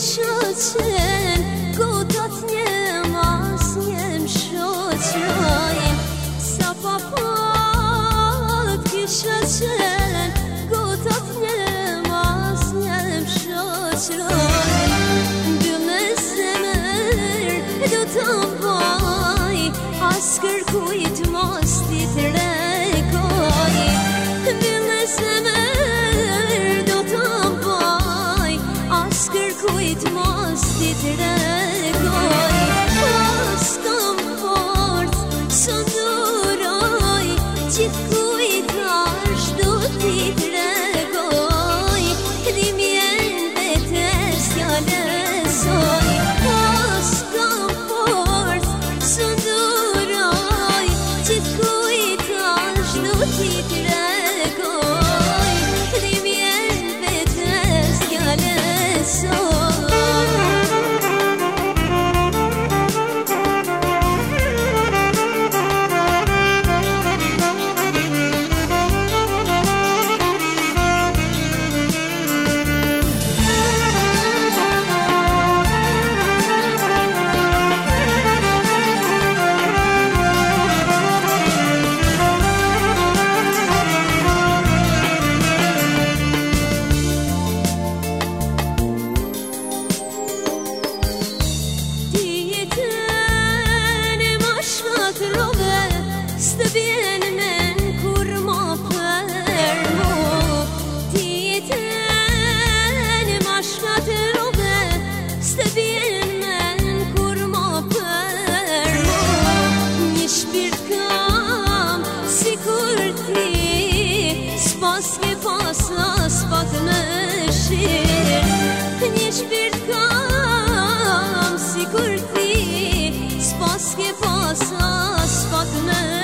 شوچن گوتات نماز یم شوچن سپا پاد که شوچن گوتات نماز یم شوچن دمزمر دوتان بای اسکر کویت ماستی تره Çıtkı تروبه استبین من کرما فرمو دیتن مشما تروبه استبین من کرما فرمو نیش بیر کام سیکورتی سپاس که پاس نسبت مشی eski pasa asfak ne